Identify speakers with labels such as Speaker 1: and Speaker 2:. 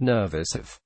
Speaker 1: nervous of